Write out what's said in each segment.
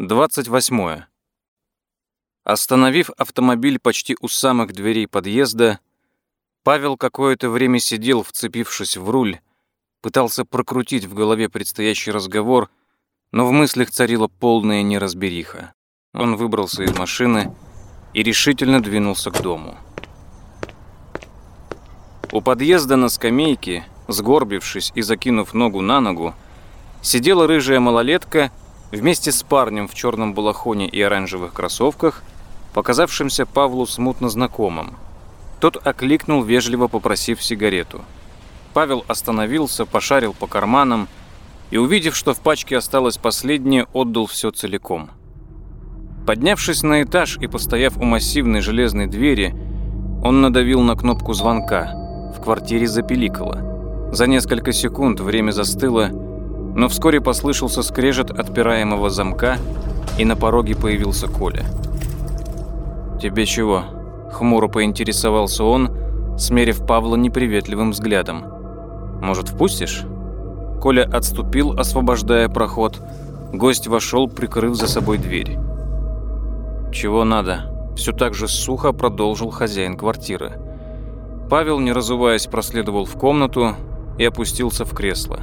28. Остановив автомобиль почти у самых дверей подъезда, Павел какое-то время сидел, вцепившись в руль, пытался прокрутить в голове предстоящий разговор, но в мыслях царила полная неразбериха. Он выбрался из машины и решительно двинулся к дому. У подъезда на скамейке, сгорбившись и закинув ногу на ногу, сидела рыжая малолетка вместе с парнем в черном балахоне и оранжевых кроссовках, показавшимся Павлу смутно знакомым. Тот окликнул, вежливо попросив сигарету. Павел остановился, пошарил по карманам и, увидев, что в пачке осталось последнее, отдал все целиком. Поднявшись на этаж и постояв у массивной железной двери, он надавил на кнопку звонка. В квартире запеликало. За несколько секунд время застыло, но вскоре послышался скрежет отпираемого замка, и на пороге появился Коля. «Тебе чего?» – хмуро поинтересовался он, смерив Павла неприветливым взглядом. «Может, впустишь?» Коля отступил, освобождая проход. Гость вошел, прикрыв за собой дверь. «Чего надо?» Все так же сухо продолжил хозяин квартиры. Павел, не разуваясь, проследовал в комнату и опустился в кресло.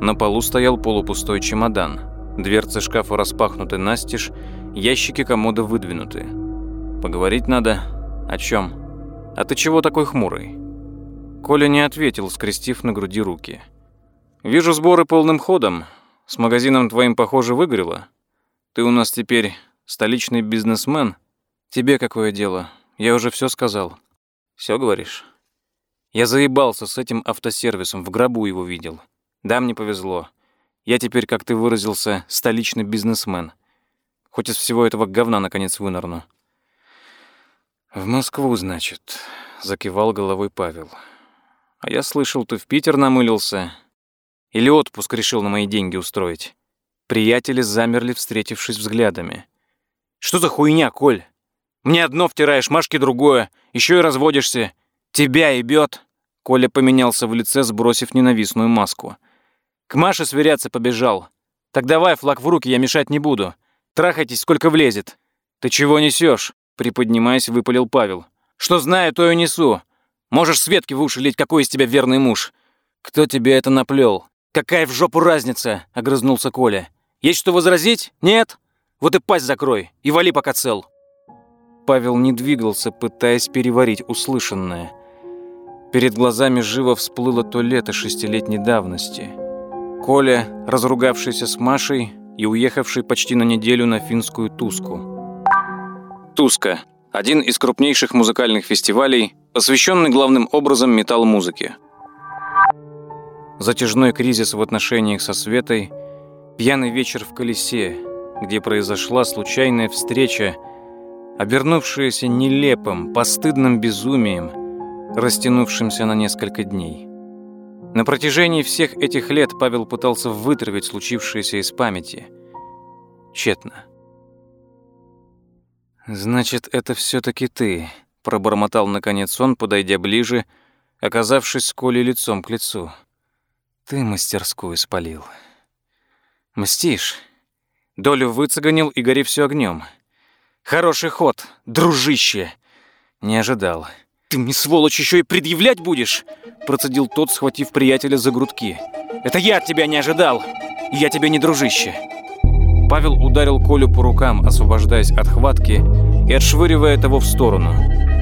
На полу стоял полупустой чемодан. Дверцы шкафа распахнуты настежь, ящики комода выдвинуты. Поговорить надо. О чем? А ты чего такой хмурый? Коля не ответил, скрестив на груди руки. Вижу сборы полным ходом. С магазином твоим, похоже, выгорело. Ты у нас теперь столичный бизнесмен. Тебе какое дело? Я уже все сказал. Все говоришь? Я заебался с этим автосервисом, в гробу его видел. Да, мне повезло. Я теперь, как ты выразился, столичный бизнесмен. Хоть из всего этого говна наконец вынырну. В Москву, значит, закивал головой Павел. А я слышал, ты в Питер намылился. Или отпуск решил на мои деньги устроить. Приятели замерли, встретившись взглядами. Что за хуйня, Коль? Мне одно втираешь, Машке другое, еще и разводишься. Тебя и бьет. Коля поменялся в лице, сбросив ненавистную маску. К Маше сверяться побежал. Так давай, флаг в руки, я мешать не буду. Трахайтесь, сколько влезет. Ты чего несешь? Приподнимаясь, выпалил Павел. Что знаю, то и несу. Можешь Светке в уши лить, какой из тебя верный муж. Кто тебе это наплел? Какая в жопу разница? Огрызнулся Коля. Есть что возразить? Нет? Вот и пасть закрой и вали пока цел. Павел не двигался, пытаясь переварить услышанное. Перед глазами живо всплыло то лето шестилетней давности. Коля, разругавшийся с Машей и уехавший почти на неделю на финскую Туску. Туска – один из крупнейших музыкальных фестивалей, посвященный главным образом металл-музыке. Затяжной кризис в отношениях со Светой, пьяный вечер в колесе, где произошла случайная встреча, обернувшаяся нелепым, постыдным безумием, растянувшимся на несколько дней. На протяжении всех этих лет Павел пытался вытравить случившееся из памяти. Тщетно. «Значит, это все таки ты», — пробормотал наконец он, подойдя ближе, оказавшись с Колей лицом к лицу. «Ты мастерскую спалил. Мстишь? Долю выцеганил и гори все огнем. Хороший ход, дружище!» «Не ожидал». «Ты мне, сволочь, еще и предъявлять будешь?» Процедил тот, схватив приятеля за грудки. «Это я от тебя не ожидал! Я тебе не дружище!» Павел ударил Колю по рукам, освобождаясь от хватки и отшвыривая того в сторону.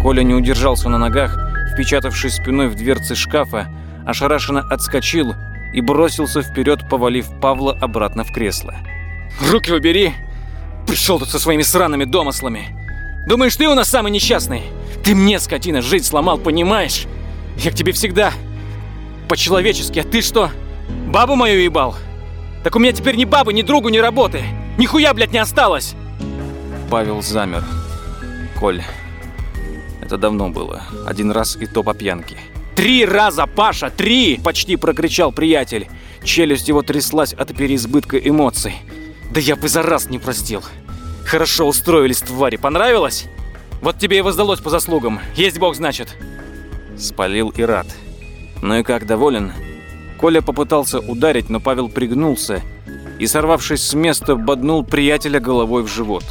Коля не удержался на ногах, впечатавшись спиной в дверцы шкафа, ошарашенно отскочил и бросился вперед, повалив Павла обратно в кресло. «Руки убери! Пришел тут со своими сраными домыслами! Думаешь, ты у нас самый несчастный? Ты мне, скотина, жизнь сломал, понимаешь? Я к тебе всегда по-человечески, а ты что? Бабу мою ебал? Так у меня теперь ни бабы, ни другу, ни работы. Нихуя, блядь, не осталось. Павел замер. Коль, это давно было. Один раз и то по пьянке. «Три раза, Паша, три!» – почти прокричал приятель. Челюсть его тряслась от переизбытка эмоций. «Да я бы за раз не простил. Хорошо устроились, твари, понравилось? Вот тебе и воздалось по заслугам. Есть бог, значит!» Спалил и рад. Ну и как, доволен? Коля попытался ударить, но Павел пригнулся и, сорвавшись с места, боднул приятеля головой в живот.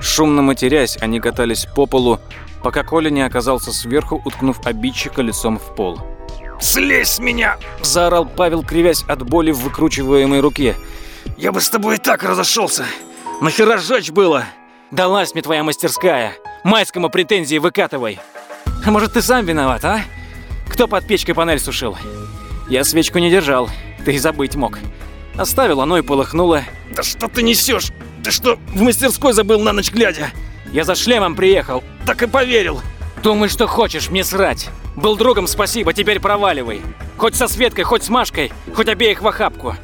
Шумно матерясь, они катались по полу, пока Коля не оказался сверху, уткнув обидчика лицом в пол. «Слезь с меня!» – заорал Павел, кривясь от боли в выкручиваемой руке. «Я бы с тобой и так разошелся! Нахера жечь было?» «Далась мне твоя мастерская! Майскому претензии выкатывай!» «А может, ты сам виноват, а? Кто под печкой панель сушил? Я свечку не держал, ты и забыть мог. Оставил, оно и полыхнуло. Да что ты несешь? Ты что, в мастерской забыл на ночь глядя? Я за шлемом приехал. Так и поверил. Думай, что хочешь, мне срать. Был другом, спасибо, теперь проваливай. Хоть со Светкой, хоть с Машкой, хоть обеих в охапку.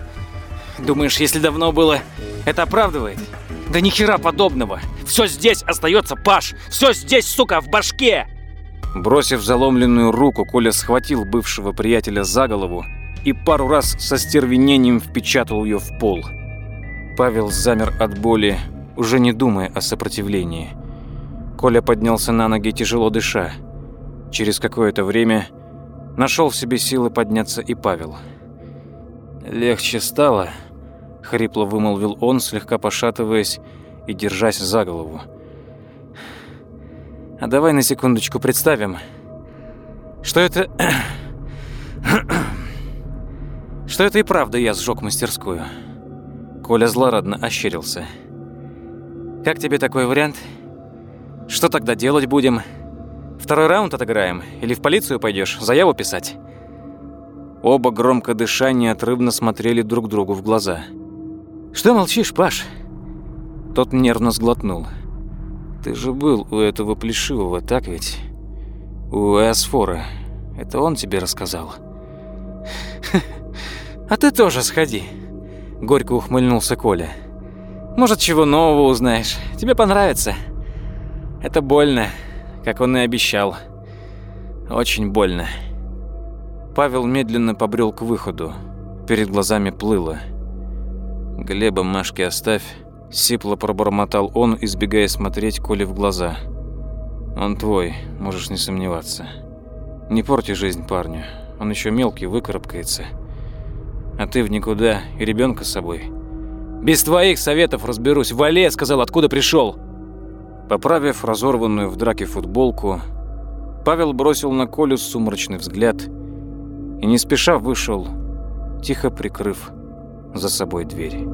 Думаешь, если давно было, это оправдывает? Да ни хера подобного. Все здесь остается, Паш. Все здесь, сука, в башке. Бросив заломленную руку, Коля схватил бывшего приятеля за голову и пару раз со стервенением впечатал ее в пол. Павел замер от боли, уже не думая о сопротивлении. Коля поднялся на ноги, тяжело дыша. Через какое-то время нашел в себе силы подняться и Павел. «Легче стало», — хрипло вымолвил он, слегка пошатываясь и держась за голову. «А давай на секундочку представим, что это... что это и правда я сжег мастерскую». Коля злорадно ощерился. «Как тебе такой вариант? Что тогда делать будем? Второй раунд отыграем? Или в полицию пойдешь, заяву писать?» Оба громко дыша неотрывно смотрели друг другу в глаза. «Что молчишь, Паш?» Тот нервно сглотнул. «Ты же был у этого плешивого, так ведь? У Эосфора. Это он тебе рассказал?» «А ты тоже сходи», Горько ухмыльнулся Коля. Может, чего нового узнаешь. Тебе понравится. Это больно, как он и обещал. Очень больно. Павел медленно побрел к выходу. Перед глазами плыло. «Глеба Машке оставь», — сипло пробормотал он, избегая смотреть Коле в глаза. «Он твой, можешь не сомневаться. Не порти жизнь парню, он еще мелкий, выкарабкается» а ты в никуда и ребенка с собой. Без твоих советов разберусь. Вале сказал, откуда пришел. Поправив разорванную в драке футболку, Павел бросил на Колю сумрачный взгляд и не спеша вышел, тихо прикрыв за собой дверь.